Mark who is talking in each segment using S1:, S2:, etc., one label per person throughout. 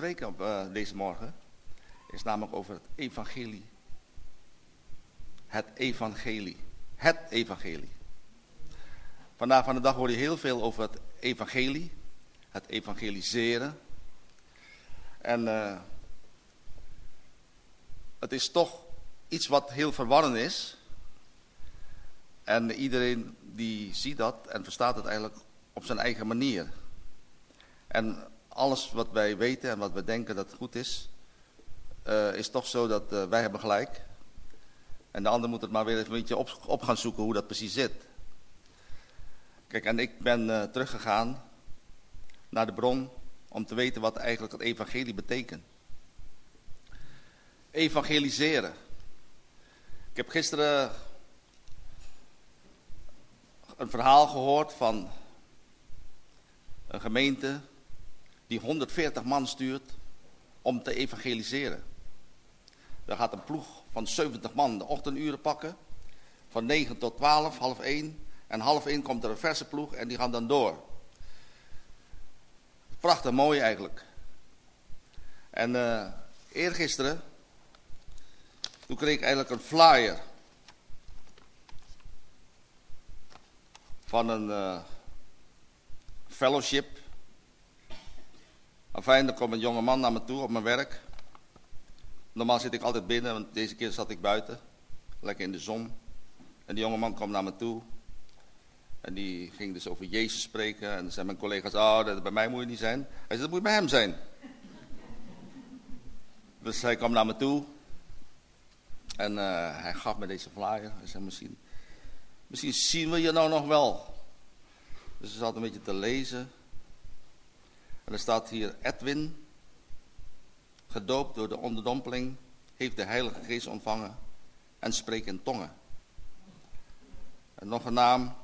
S1: spreken uh, deze morgen, is namelijk over het evangelie. Het evangelie. Het evangelie. Vandaag van de dag hoor je heel veel over het evangelie, het evangeliseren. En uh, het is toch iets wat heel verwarrend is. En iedereen die ziet dat en verstaat het eigenlijk op zijn eigen manier. En alles wat wij weten en wat we denken dat goed is, uh, is toch zo dat uh, wij hebben gelijk. En de ander moet het maar weer een beetje op, gaan zoeken hoe dat precies zit. Kijk, en ik ben uh, teruggegaan naar de bron om te weten wat eigenlijk het evangelie betekent. Evangeliseren. Ik heb gisteren een verhaal gehoord van een gemeente die 140 man stuurt om te evangeliseren. Daar gaat een ploeg van 70 man de ochtenduren pakken. Van 9 tot 12, half 1. En half 1 komt er een verse ploeg en die gaan dan door. Prachtig mooi eigenlijk. En uh, eergisteren, toen kreeg ik eigenlijk een flyer. Van een uh, fellowship. Enfin, er komt een jonge man naar me toe op mijn werk. Normaal zit ik altijd binnen, want deze keer zat ik buiten. Lekker in de zon. En die jonge man kwam naar me toe. En die ging dus over Jezus spreken. En dan zei mijn collega's, oh, dat, bij mij moet je niet zijn. Hij zei, dat moet bij hem zijn. Dus hij kwam naar me toe. En uh, hij gaf me deze flyer. Hij zei, misschien, misschien zien we je nou nog wel. Dus ze zat een beetje te lezen. Er staat hier Edwin, gedoopt door de onderdompeling, heeft de Heilige Geest ontvangen en spreekt in tongen. En nog een naam.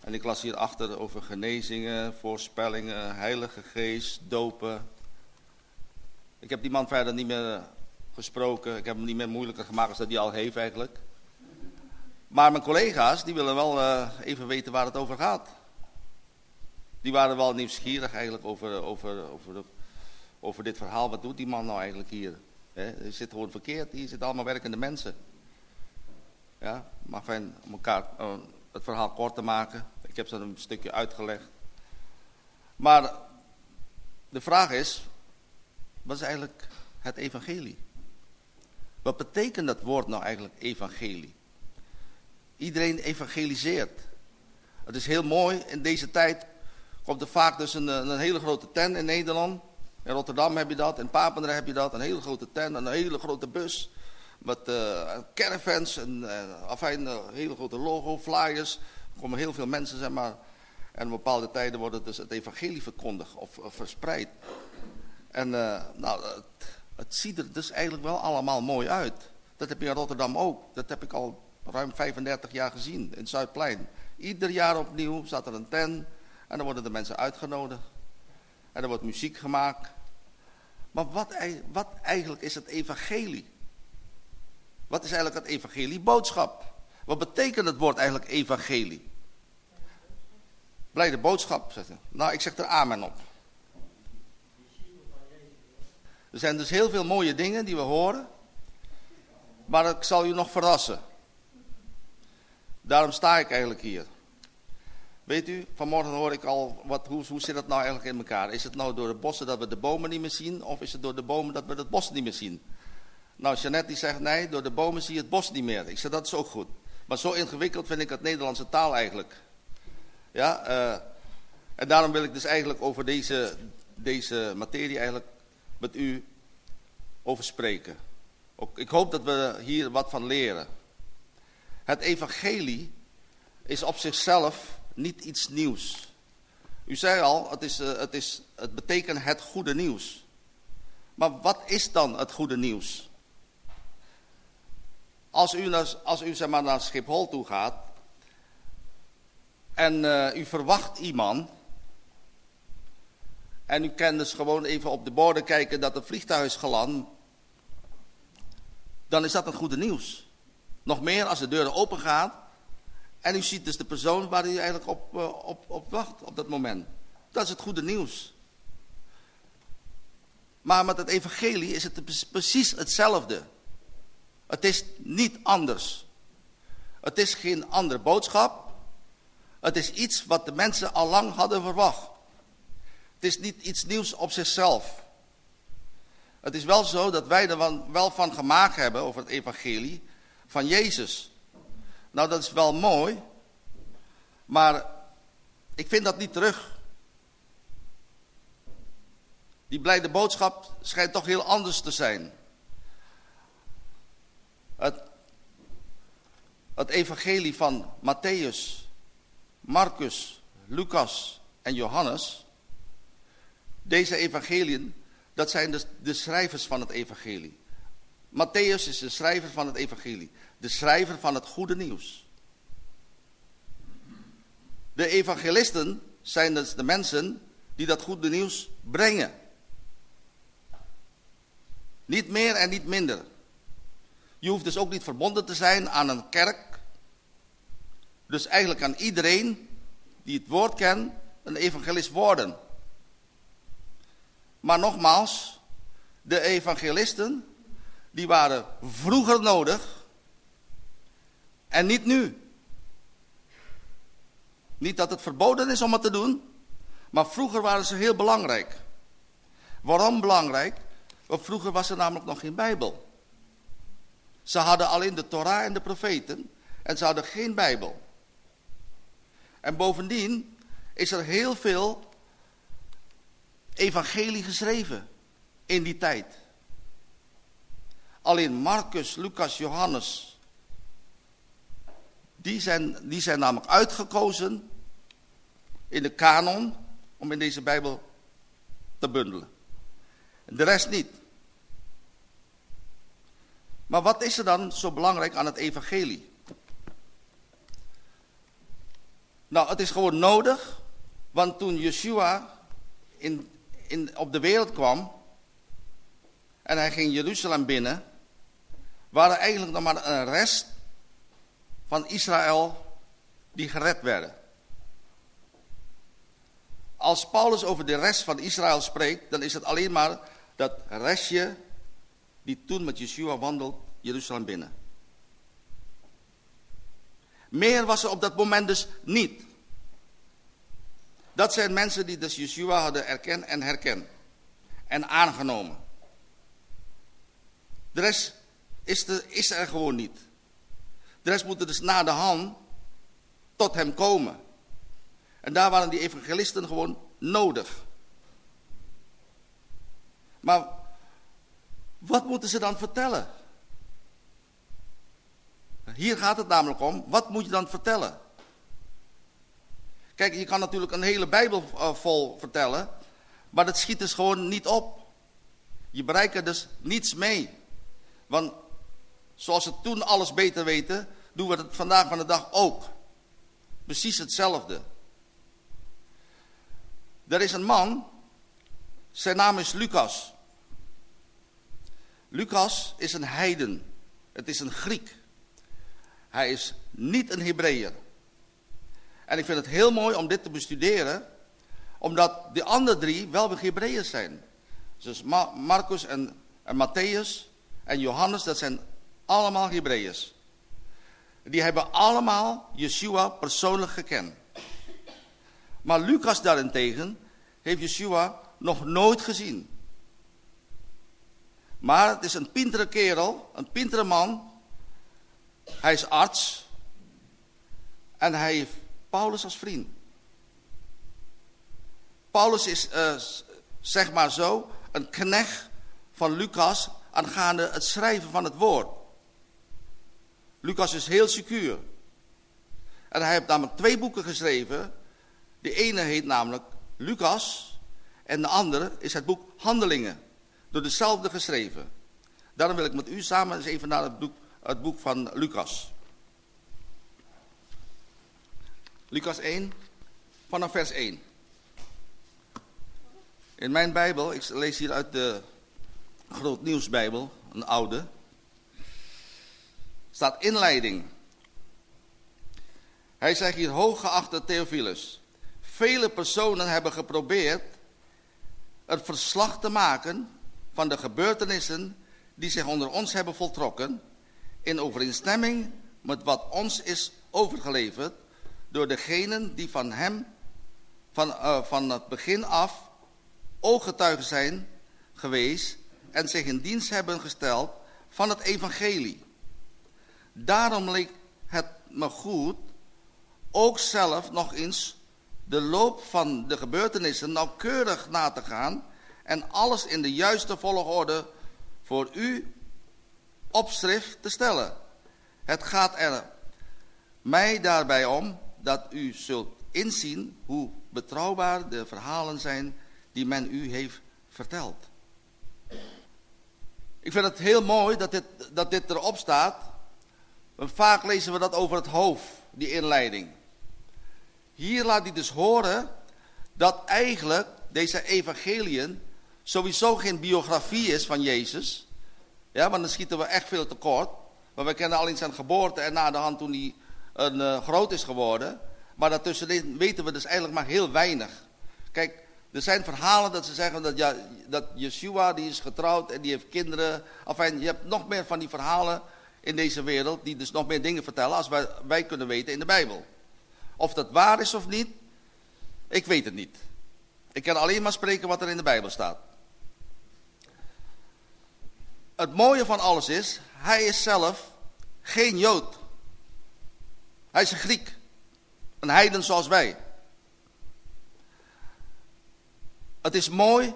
S1: En ik las hierachter over genezingen, voorspellingen, Heilige Geest, dopen. Ik heb die man verder niet meer gesproken. Ik heb hem niet meer moeilijker gemaakt als dat hij al heeft eigenlijk. Maar mijn collega's, die willen wel uh, even weten waar het over gaat. Die waren wel nieuwsgierig eigenlijk over, over, over, over dit verhaal. Wat doet die man nou eigenlijk hier? He, zit gewoon verkeerd, hier zitten allemaal werkende mensen. Ja, maar fijn om elkaar uh, het verhaal kort te maken. Ik heb ze een stukje uitgelegd. Maar de vraag is, wat is eigenlijk het evangelie? Wat betekent dat woord nou eigenlijk evangelie? Iedereen evangeliseert. Het is heel mooi, in deze tijd komt er vaak dus een, een hele grote tent in Nederland. In Rotterdam heb je dat, in Papendrecht heb je dat, een hele grote tent, een hele grote bus. Met uh, caravans en uh, afijn, een hele grote logo, flyers. Er komen heel veel mensen, zeg maar. En op bepaalde tijden wordt het dus het evangelie verkondigd of, verspreid. En nou, het, het, ziet er dus eigenlijk wel allemaal mooi uit. Dat heb je in Rotterdam ook. Dat heb ik al ruim 35 jaar gezien, in Zuidplein. Ieder jaar opnieuw staat er een tent en dan worden de mensen uitgenodigd. En er wordt muziek gemaakt. Maar wat, wat eigenlijk is het evangelie? Wat is eigenlijk het evangelie? Boodschap. Wat betekent het woord eigenlijk evangelie? Blijde boodschap, hij. Nou, ik zeg er amen op. Er zijn dus heel veel mooie dingen die we horen. Maar ik zal u nog verrassen. Daarom sta ik eigenlijk hier. Weet u, vanmorgen hoor ik al, wat, hoe, hoe zit dat nou eigenlijk in elkaar? Is het nou door de bossen dat we de bomen niet meer zien? Of is het door de bomen dat we het bos niet meer zien? Nou, Jeannette die zegt, nee, door de bomen zie je het bos niet meer. Ik zeg, dat is ook goed. Maar zo ingewikkeld vind ik het Nederlandse taal eigenlijk. Ja, uh, en daarom wil ik dus eigenlijk over deze, deze materie eigenlijk met u over spreken. Ook, ik hoop dat we hier wat van leren. Het evangelie is op zichzelf niet iets nieuws. U zei al, het, is, uh, het, is, het betekent het goede nieuws. Maar wat is dan het goede nieuws? Als u, naar, als u zeg maar, naar Schiphol toe gaat en uh, u verwacht iemand en u kan dus gewoon even op de borden kijken dat het vliegtuig is geland, dan is dat het goede nieuws. Nog meer als de deur open gaat en u ziet dus de persoon waar u eigenlijk op, uh, op, op wacht op dat moment. Dat is het goede nieuws. Maar met het evangelie is het precies hetzelfde. Het is niet anders. Het is geen andere boodschap. Het is iets wat de mensen al lang hadden verwacht. Het is niet iets nieuws op zichzelf. Het is wel zo dat wij er wel van gemaakt hebben over het evangelie van Jezus. Nou, dat is wel mooi, maar ik vind dat niet terug. Die blijde boodschap schijnt toch heel anders te zijn. Het, het evangelie van Matthäus, Marcus, Lucas en Johannes. Deze evangeliën, dat zijn de, de schrijvers van het evangelie. Matthäus is de schrijver van het evangelie. De schrijver van het goede nieuws. De evangelisten zijn dus de mensen die dat goede nieuws brengen. Niet meer en niet minder. Je hoeft dus ook niet verbonden te zijn aan een kerk. Dus eigenlijk kan iedereen die het woord kent een evangelist worden. Maar nogmaals, de evangelisten, die waren vroeger nodig en niet nu. Niet dat het verboden is om het te doen, maar vroeger waren ze heel belangrijk. Waarom belangrijk? Want vroeger was er namelijk nog geen Bijbel. Ze hadden alleen de Torah en de profeten en ze hadden geen Bijbel. En bovendien is er heel veel evangelie geschreven in die tijd. Alleen Marcus, Lucas, Johannes, die zijn, die zijn namelijk uitgekozen in de kanon om in deze Bijbel te bundelen. De rest niet. Maar wat is er dan zo belangrijk aan het evangelie? Nou, het is gewoon nodig, want toen Yeshua in, in, op de wereld kwam en hij ging Jeruzalem binnen, waren eigenlijk nog maar een rest van Israël die gered werden. Als Paulus over de rest van Israël spreekt, dan is het alleen maar dat restje die toen met Yeshua wandelt Jeruzalem binnen. Meer was er op dat moment dus niet. Dat zijn mensen die dus Yeshua hadden erkend en herkend. En aangenomen. De rest is, er, is er gewoon niet. De rest moeten dus na de hand tot hem komen. En daar waren die evangelisten gewoon nodig. Maar wat moeten ze dan vertellen? Hier gaat het namelijk om, wat moet je dan vertellen? Kijk, je kan natuurlijk een hele Bijbel eh, vol vertellen, maar dat schiet dus gewoon niet op. Je bereikt er dus niets mee. Want zoals ze toen alles beter weten, doen we het vandaag van de dag ook. Precies hetzelfde. Er is een man, zijn naam is Lucas. Lucas is een heiden. Het is een Griek. Hij is niet een Hebreeër. En ik vind het heel mooi om dit te bestuderen, omdat de andere drie wel weer Hebreeërs zijn. Dus Marcus en, en Matthäus en Johannes, dat zijn allemaal Hebreeërs. Die hebben allemaal Yeshua persoonlijk gekend. Maar Lucas daarentegen heeft Yeshua nog nooit gezien. Maar het is een pintere kerel, een pintere man. Hij is arts. En hij heeft Paulus als vriend. Paulus is, uh, zeg maar zo, een knecht van Lucas aangaande het schrijven van het woord. Lucas is heel secuur. En hij heeft namelijk twee boeken geschreven. De ene heet namelijk Lucas en de andere is het boek Handelingen. Door dezelfde geschreven. Daarom wil ik met u samen eens even naar het boek, het boek van Lucas. Lucas 1, vanaf vers 1. In mijn Bijbel, ik lees hier uit de Groot Nieuwsbijbel, een oude, staat inleiding. Hij zegt hier, hooggeachte Theophilus, vele personen hebben geprobeerd het verslag te maken van de gebeurtenissen die zich onder ons hebben voltrokken, in overeenstemming met wat ons is overgeleverd door degenen die van hem van, uh, van het begin af ooggetuigen zijn geweest en zich in dienst hebben gesteld van het evangelie. Daarom leek het me goed ook zelf nog eens de loop van de gebeurtenissen nauwkeurig na te gaan en alles in de juiste volgorde voor u op schrift te stellen. Het gaat er mij daarbij om dat u zult inzien hoe betrouwbaar de verhalen zijn die men u heeft verteld. Ik vind het heel mooi dat dit, dat dit erop staat. Vaak lezen we dat over het hoofd, die inleiding. Hier laat hij dus horen dat eigenlijk deze evangeliën sowieso geen biografie is van Jezus. Ja, want dan schieten we echt veel tekort. Maar we kennen alleen zijn geboorte en na de hand toen hij een, uh, groot is geworden. Maar daartussenin weten we dus eigenlijk maar heel weinig. Kijk, er zijn verhalen dat ze zeggen dat, ja, dat Yeshua die is getrouwd en die heeft kinderen. Enfin, je hebt nog meer van die verhalen in deze wereld die dus nog meer dingen vertellen als wij, wij kunnen weten in de Bijbel. Of dat waar is of niet, ik weet het niet. Ik kan alleen maar spreken wat er in de Bijbel staat. Het mooie van alles is, hij is zelf geen Jood. Hij is een Griek. Een heiden zoals wij. Het is mooi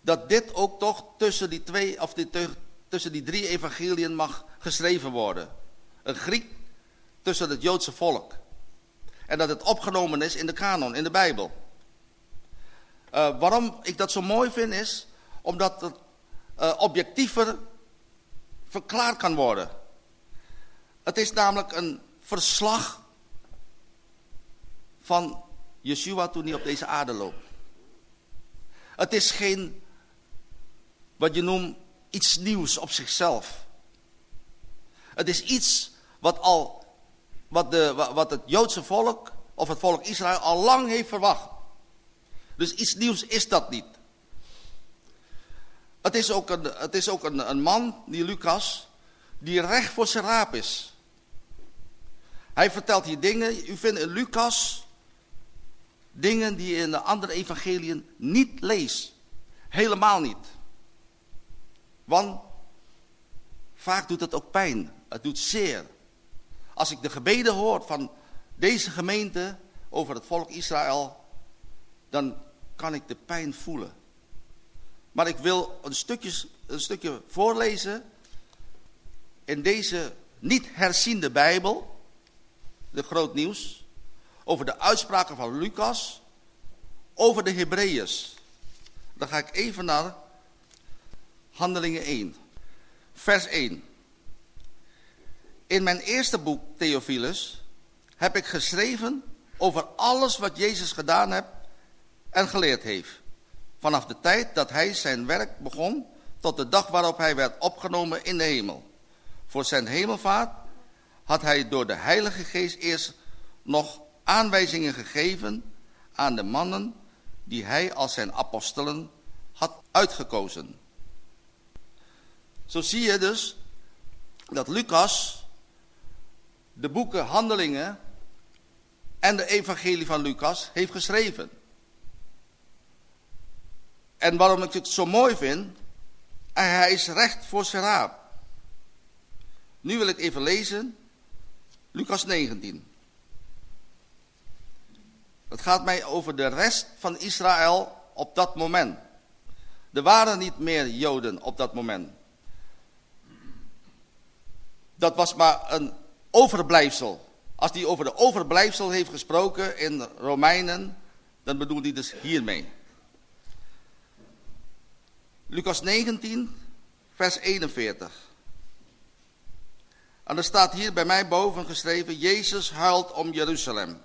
S1: dat dit ook toch tussen die twee of die, tussen die drie evangeliën mag geschreven worden. Een Griek tussen het Joodse volk. En dat het opgenomen is in de kanon, in de Bijbel. Uh, waarom ik dat zo mooi vind is, omdat het uh, objectiever verklaard kan worden. Het is namelijk een verslag van Yeshua toen hij op deze aarde loopt. Het is geen, wat je noemt, iets nieuws op zichzelf. Het is iets wat, al, wat, de, wat het Joodse volk, of het volk Israël, al lang heeft verwacht. Dus iets nieuws is dat niet. Het is ook een, het is ook een, een man, die Lucas, die recht voor zijn raap is. Hij vertelt hier dingen, u vindt in Lucas dingen die je in de andere evangeliën niet leest. Helemaal niet. Want vaak doet het ook pijn. Het doet zeer. Als ik de gebeden hoor van deze gemeente over het volk Israël, dan kan ik de pijn voelen. Maar ik wil een stukje, een stukje voorlezen in deze niet herziende Bijbel, de groot nieuws, over de uitspraken van Lucas over de Hebreeërs. Dan ga ik even naar Handelingen 1, vers 1. In mijn eerste boek, Theophilus, heb ik geschreven over alles wat Jezus gedaan heeft en geleerd heeft. Vanaf de tijd dat hij zijn werk begon tot de dag waarop hij werd opgenomen in de hemel. Voor zijn hemelvaart had hij door de Heilige Geest eerst nog aanwijzingen gegeven aan de mannen die hij als zijn apostelen had uitgekozen. Zo zie je dus dat Lucas de boeken Handelingen en de evangelie van Lucas heeft geschreven. En waarom ik het zo mooi vind, hij is recht voor zijn raap. Nu wil ik even lezen, Lucas 19. Het gaat mij over de rest van Israël op dat moment. Er waren niet meer Joden op dat moment. Dat was maar een overblijfsel. Als hij over de overblijfsel heeft gesproken in Romeinen, dan bedoelt hij dus hiermee. Lucas 19, vers 41. En er staat hier bij mij boven geschreven, Jezus huilt om Jeruzalem.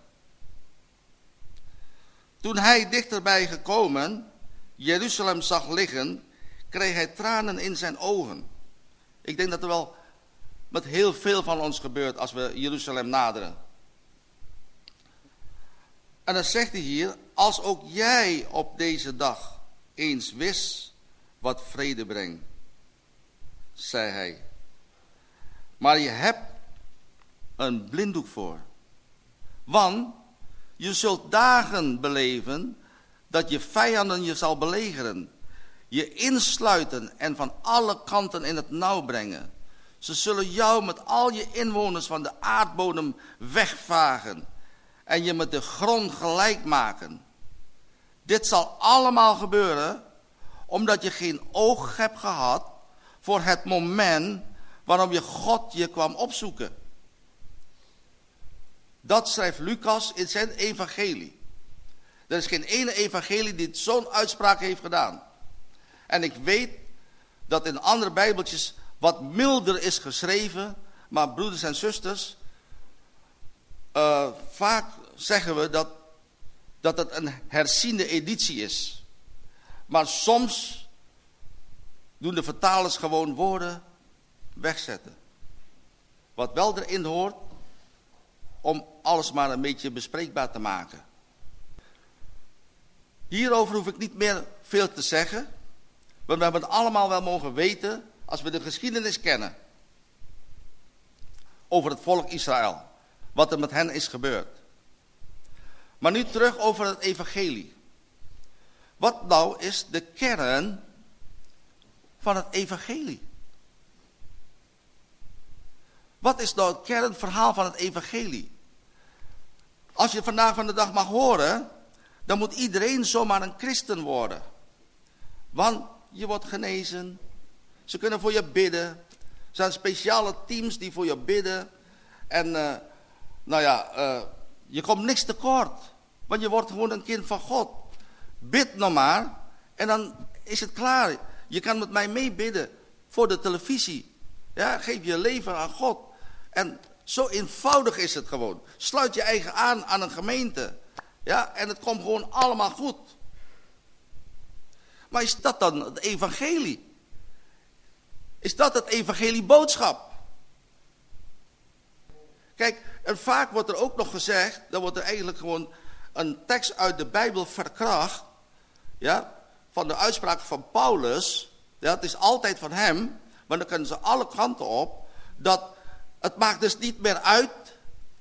S1: Toen hij dichterbij gekomen Jeruzalem zag liggen, kreeg hij tranen in zijn ogen. Ik denk dat er wel met heel veel van ons gebeurt als we Jeruzalem naderen. En dan zegt hij hier, als ook jij op deze dag eens wist wat vrede brengt, zei hij. Maar je hebt een blinddoek voor. Want je zult dagen beleven dat je vijanden je zal belegeren. Je insluiten en van alle kanten in het nauw brengen. Ze zullen jou met al je inwoners van de aardbodem wegvagen. En je met de grond gelijk maken. Dit zal allemaal gebeuren omdat je geen oog hebt gehad voor het moment waarom je God je kwam opzoeken. Dat schrijft Lucas in zijn evangelie. Er is geen ene evangelie die zo'n uitspraak heeft gedaan. En ik weet dat in andere bijbeltjes wat milder is geschreven. Maar broeders en zusters, uh, vaak zeggen we dat, dat het een herziende editie is. Maar soms doen de vertalers gewoon woorden wegzetten. Wat wel erin hoort, om alles maar een beetje bespreekbaar te maken. Hierover hoef ik niet meer veel te zeggen. Want we hebben het allemaal wel mogen weten als we de geschiedenis kennen. Over het volk Israël. Wat er met hen is gebeurd. Maar nu terug over het evangelie. Wat nou is de kern van het evangelie? Wat is nou het kernverhaal van het evangelie? Als je vandaag van de dag mag horen, dan moet iedereen zomaar een christen worden. Want je wordt genezen, ze kunnen voor je bidden, er zijn speciale teams die voor je bidden. En uh, nou ja, uh, je komt niks tekort, want je wordt gewoon een kind van God. Bid nog maar en dan is het klaar. Je kan met mij meebidden voor de televisie. Ja, geef je leven aan God. En zo eenvoudig is het gewoon. Sluit je eigen aan aan een gemeente. Ja, en het komt gewoon allemaal goed. Maar is dat dan het evangelie? Is dat het evangelie boodschap? Kijk, en vaak wordt er ook nog gezegd, dan wordt er eigenlijk gewoon een tekst uit de Bijbel verkracht. Ja, van de uitspraak van Paulus. Ja, het is altijd van hem, maar dan kunnen ze alle kanten op. Dat het maakt dus niet meer uit.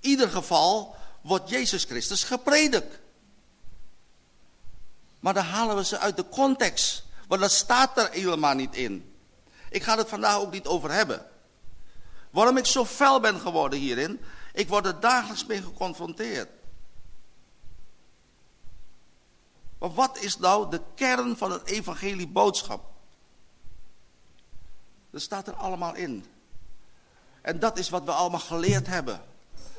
S1: In ieder geval wordt Jezus Christus gepredikt. Maar dan halen we ze uit de context. Want dat staat er helemaal niet in. Ik ga het vandaag ook niet over hebben. Waarom ik zo fel ben geworden hierin. Ik word er dagelijks mee geconfronteerd. Maar wat is nou de kern van het evangelie boodschap? Dat staat er allemaal in. En dat is wat we allemaal geleerd hebben.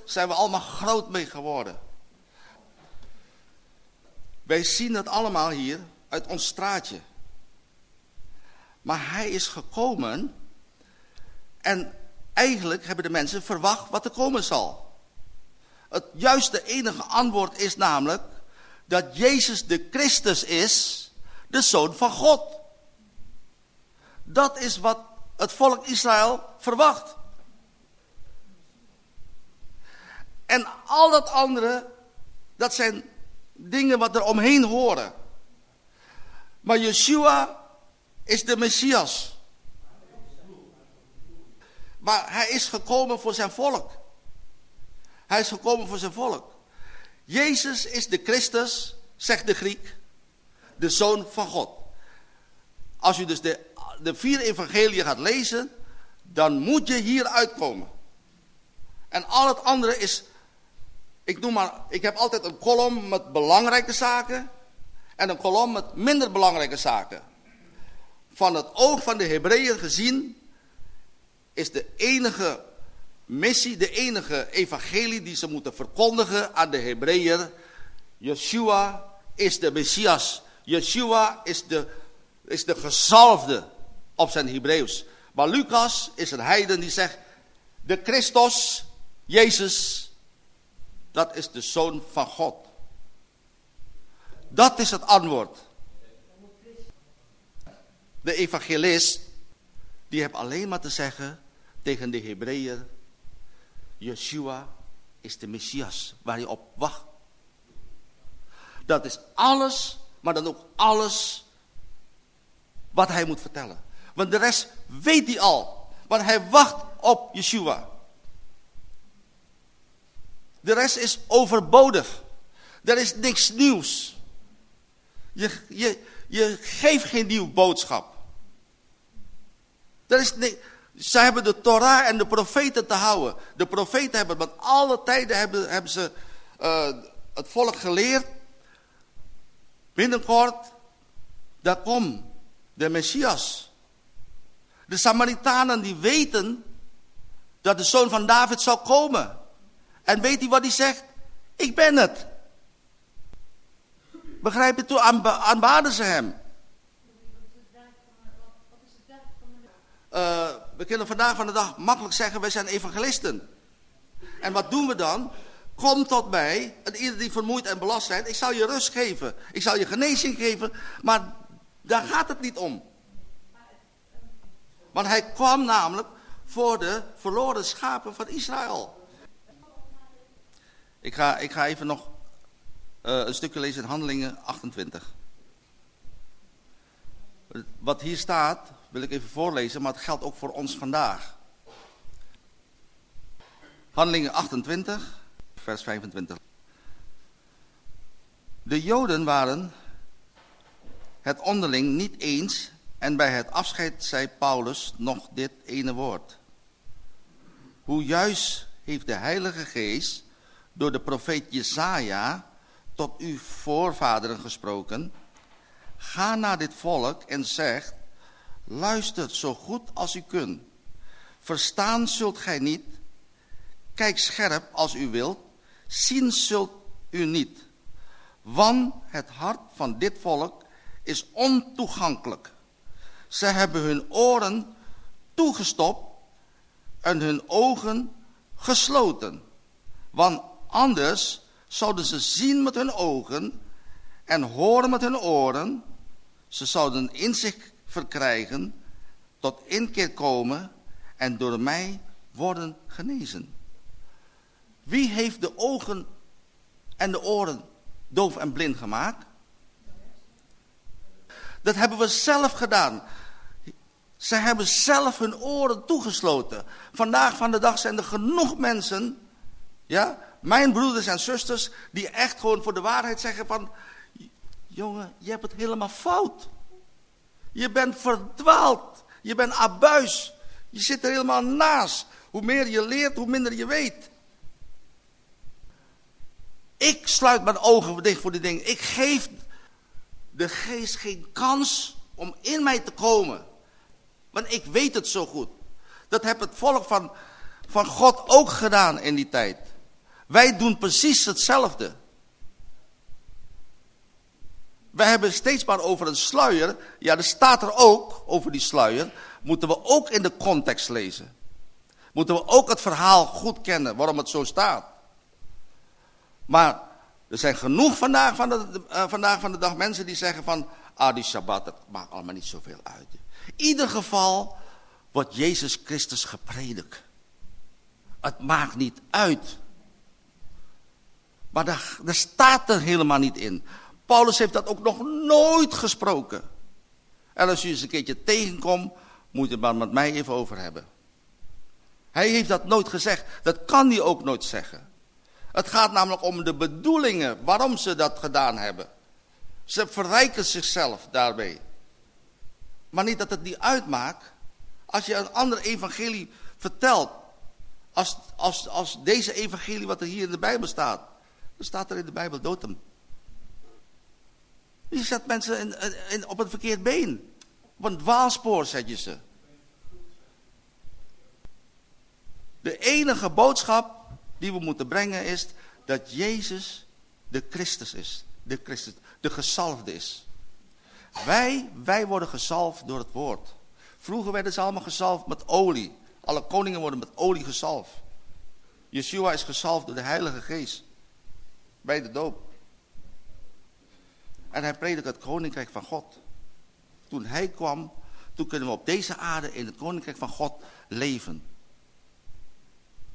S1: Zijn we allemaal groot mee geworden. Wij zien het allemaal hier uit ons straatje. Maar hij is gekomen en eigenlijk hebben de mensen verwacht wat er komen zal. Het juiste enige antwoord is namelijk dat Jezus de Christus is, de Zoon van God. Dat is wat het volk Israël verwacht. En al dat andere, dat zijn dingen wat er omheen horen. Maar Yeshua is de Messias. Maar hij is gekomen voor zijn volk. Hij is gekomen voor zijn volk. Jezus is de Christus, zegt de Griek, de Zoon van God. Als u dus de, de vier evangeliën gaat lezen, dan moet je hier uitkomen. En al het andere is ik noem maar, ik heb altijd een kolom met belangrijke zaken en een kolom met minder belangrijke zaken. Van het oog van de Hebreeën gezien is de enige missie, de enige evangelie die ze moeten verkondigen aan de Hebreeën. Yeshua is de Messias. Yeshua is de, is de gezalfde op zijn Hebreeuws. Maar Lucas is een heiden die zegt, de Christus, Jezus, dat is de Zoon van God. Dat is het antwoord. De evangelist, die heeft alleen maar te zeggen tegen de Hebreeën, Yeshua is de Messias waar je op wacht. Dat is alles, maar dan ook alles wat hij moet vertellen. Want de rest weet hij al. Want hij wacht op Yeshua. De rest is overbodig. Er is niks nieuws. Je, je, je geeft geen nieuw boodschap. Niks. Ze hebben de Torah en de profeten te houden. De profeten hebben, want alle tijden hebben, hebben ze uh, het volk geleerd. Binnenkort, daar komt de Messias. De Samaritanen die weten dat de zoon van David zal komen. En weet hij wat hij zegt? Ik ben het. Begrijp je, toen aanbaden ze hem. Uh, we kunnen vandaag van de dag makkelijk zeggen, wij zijn evangelisten. En wat doen we dan? Kom tot mij, en ieder die vermoeid en belast zijn, ik zal je rust geven. Ik zal je genezing geven, maar daar gaat het niet om. Want hij kwam namelijk voor de verloren schapen van Israël. Ik ga, ik ga even nog uh, een stukje lezen in Handelingen 28. Wat hier staat, wil ik even voorlezen, maar het geldt ook voor ons vandaag. Handelingen 28, vers 25. De Joden waren het onderling niet eens en bij het afscheid zei Paulus nog dit ene woord. Hoe juist heeft de Heilige Geest door de profeet Jesaja tot uw voorvaderen gesproken. Ga naar dit volk en zeg, luistert zo goed als u kunt. Verstaan zult gij niet, kijk scherp als u wilt, zien zult u niet. Want het hart van dit volk is ontoegankelijk. Ze hebben hun oren toegestopt en hun ogen gesloten. Want anders zouden ze zien met hun ogen en horen met hun oren. Ze zouden inzicht verkrijgen, tot inkeer komen en door mij worden genezen. Wie heeft de ogen en de oren doof en blind gemaakt? Dat hebben we zelf gedaan. Ze hebben zelf hun oren toegesloten. Vandaag van de dag zijn er genoeg mensen, ja, mijn broeders en zusters, die echt gewoon voor de waarheid zeggen van, jongen, je hebt het helemaal fout. Je bent verdwaald. Je bent abuis. Je zit er helemaal naast. Hoe meer je leert, hoe minder je weet. Ik sluit mijn ogen dicht voor die dingen. Ik geef de geest geen kans om in mij te komen. Want ik weet het zo goed. Dat heb het volk van, van God ook gedaan in die tijd. Wij doen precies hetzelfde. Wij hebben steeds maar over een sluier. Ja, er staat er ook over die sluier. Moeten we ook in de context lezen. Moeten we ook het verhaal goed kennen, waarom het zo staat. Maar er zijn genoeg vandaag van de, uh, vandaag van de dag mensen die zeggen van... Ah, die Shabbat, dat maakt allemaal niet zoveel uit. In ieder geval wordt Jezus Christus gepredikt. Het maakt niet uit. Maar daar, daar staat er helemaal niet in. Paulus heeft dat ook nog nooit gesproken. En als u eens een keertje tegenkomt, moet je het maar met mij even over hebben. Hij heeft dat nooit gezegd. Dat kan hij ook nooit zeggen. Het gaat namelijk om de bedoelingen waarom ze dat gedaan hebben. Ze verrijken zichzelf daarbij. Maar niet dat het niet uitmaakt. Als je een ander evangelie vertelt. Als, als, als deze evangelie wat er hier in de Bijbel staat. Dan staat er in de Bijbel dood hem. Je zet mensen in, in, op een verkeerd been. Op een dwaalspoor zet je ze. De enige boodschap die we moeten brengen is dat Jezus de Christus is. De Christus, de gezalfde is. Wij, wij worden gezalfd door het woord. Vroeger werden ze allemaal gezalfd met olie. Alle koningen worden met olie gezalfd. Yeshua is gezalfd door de Heilige Geest. Bij de doop. En hij predikt het koninkrijk van God. Toen hij kwam, toen kunnen we op deze aarde in het koninkrijk van God leven.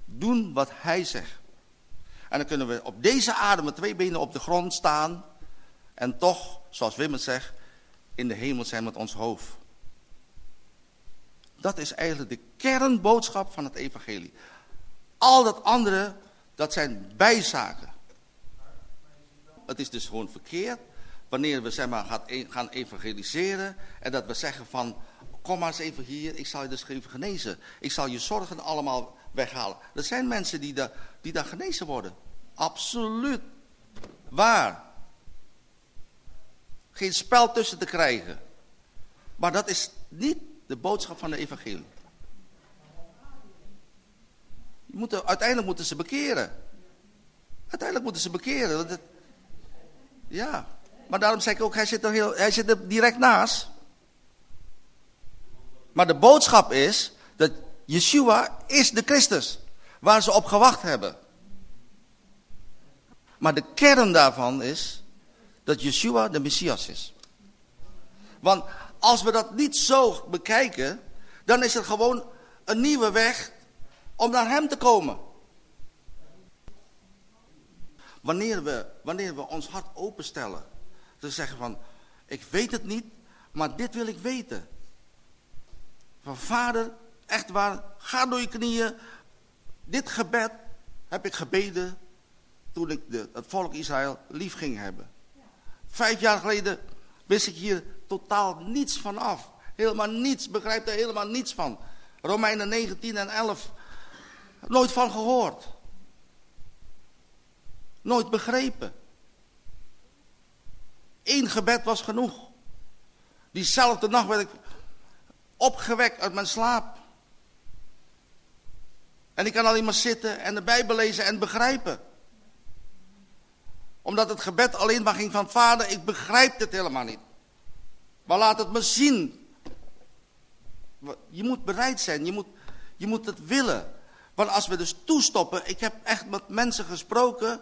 S1: Doen wat hij zegt. En dan kunnen we op deze aarde met twee benen op de grond staan. En toch, zoals Wim het zegt, in de hemel zijn met ons hoofd. Dat is eigenlijk de kernboodschap van het evangelie. Al dat andere, dat zijn bijzaken. Het is dus gewoon verkeerd wanneer we zeg maar, e-, gaan evangeliseren en dat we zeggen van, kom maar eens even hier, ik zal je dus even genezen. Ik zal je zorgen allemaal weghalen. Er zijn mensen die daar, die daar genezen worden. Absoluut. Waar? Geen spel tussen te krijgen. Maar dat is niet de boodschap van de evangelie. Moeten, uiteindelijk moeten ze bekeren. Uiteindelijk moeten ze bekeren. Ja, maar daarom zeg ik ook, hij zit, er heel, hij zit er direct naast. Maar de boodschap is dat Yeshua is de Christus. Waar ze op gewacht hebben. Maar de kern daarvan is dat Yeshua de Messias is. Want als we dat niet zo bekijken, dan is er gewoon een nieuwe weg om naar hem te komen. Wanneer we, wanneer we ons hart openstellen, te zeggen van, ik weet het niet, maar dit wil ik weten. Van vader, echt waar, ga door je knieën. Dit gebed heb ik gebeden toen ik de, het volk Israël lief ging hebben. Vijf jaar geleden wist ik hier totaal niets van af. Helemaal niets, begrijp er helemaal niets van. Romeinen 19 en 11, nooit van gehoord. Nooit begrepen. Eén gebed was genoeg. Diezelfde nacht werd ik opgewekt uit mijn slaap. En ik kan alleen maar zitten en de Bijbel lezen en begrijpen. Omdat het gebed alleen maar ging van vader, ik begrijp het helemaal niet. Maar laat het me zien. Je moet bereid zijn, je moet, je moet het willen. Want als we dus toestoppen, ik heb echt met mensen gesproken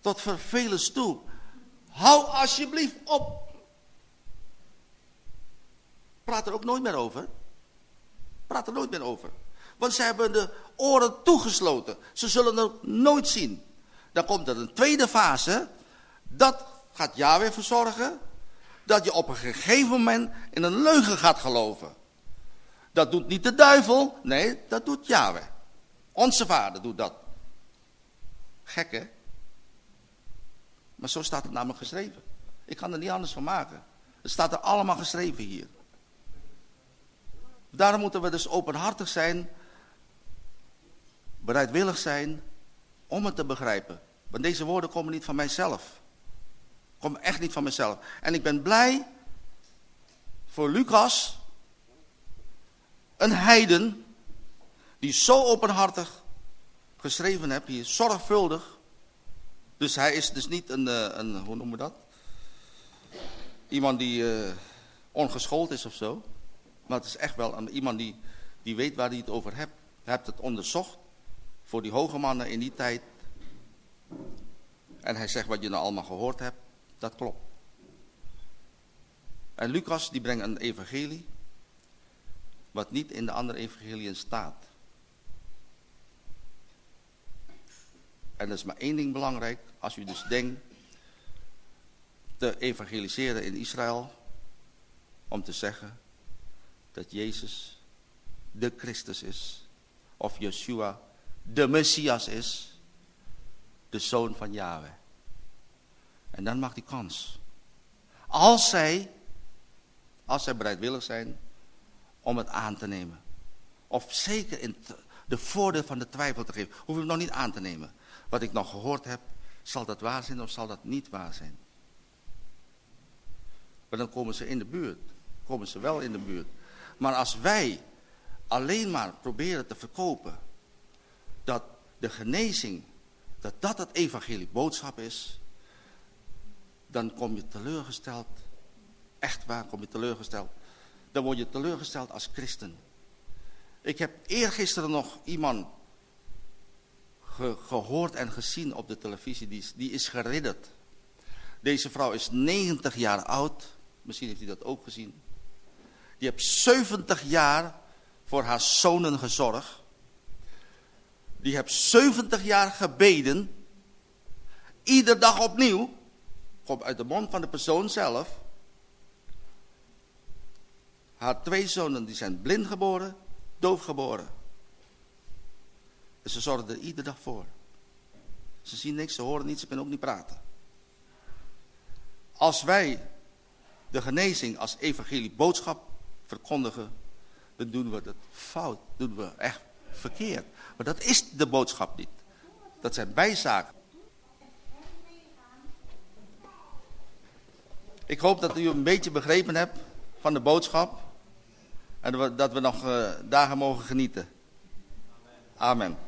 S1: tot vervelens toe. Hou alsjeblieft op. Praat er ook nooit meer over. Praat er nooit meer over. Want ze hebben de oren toegesloten. Ze zullen het nooit zien. Dan komt er een tweede fase. Dat gaat Yahweh verzorgen. Dat je op een gegeven moment in een leugen gaat geloven. Dat doet niet de duivel. Nee, dat doet Yahweh. Onze vader doet dat. Gek hè? Maar zo staat het namelijk geschreven. Ik kan er niet anders van maken. Het staat er allemaal geschreven hier. Daarom moeten we dus openhartig zijn, bereidwillig zijn om het te begrijpen. Want deze woorden komen niet van mijzelf. Komen echt niet van mezelf. En ik ben blij voor Lucas, een heiden, die zo openhartig geschreven heeft, hier zorgvuldig. Dus hij is dus niet een, eh, een hoe noemen we dat? Iemand die uh, ongeschoold is of zo. Maar het is echt wel een, iemand die, die weet waar hij het over hebt. Hij heeft het onderzocht voor die hoge mannen in die tijd. En hij zegt wat je nou allemaal gehoord hebt, dat klopt. En Lucas die brengt een evangelie wat niet in de andere evangeliën staat. En er is maar één ding belangrijk, als u dus denkt te evangeliseren in Israël, om te zeggen dat Jezus de Christus is, of Yeshua de Messias is, de zoon van Yahweh. En dan mag die kans. Als zij, als zij bereidwillig zijn om het aan te nemen. Of zeker in de voordeel van de twijfel te geven. Hoef het nog niet aan te nemen. Wat ik nog gehoord heb, zal dat waar zijn of zal dat niet waar zijn? Maar dan komen ze in de buurt. Komen ze wel in de buurt. Maar als wij alleen maar proberen te verkopen dat de genezing, dat dat het evangelie boodschap is, dan kom je teleurgesteld. Echt waar kom je teleurgesteld. Dan word je teleurgesteld als christen. Ik heb eergisteren nog iemand gehoord en gezien op de televisie, die die is geridderd. Deze vrouw is 90 jaar oud, misschien heeft u dat ook gezien. Die heeft 70 jaar voor haar zonen gezorgd. Die heeft 70 jaar gebeden. Iedere dag opnieuw. Komt uit de mond van de persoon zelf. Haar twee zonen die zijn blind geboren, doof geboren. En ze zorgden er iedere dag voor. Ze zien niks, ze horen niets, ze kunnen ook niet praten. Als wij de genezing als evangelie boodschap verkondigen, dan doen we dat fout, doen we echt verkeerd. Maar dat is de boodschap niet. Dat zijn bijzaken. Ik hoop dat u een beetje begrepen hebt van de boodschap. En dat we nog uh, dagen mogen genieten. Amen.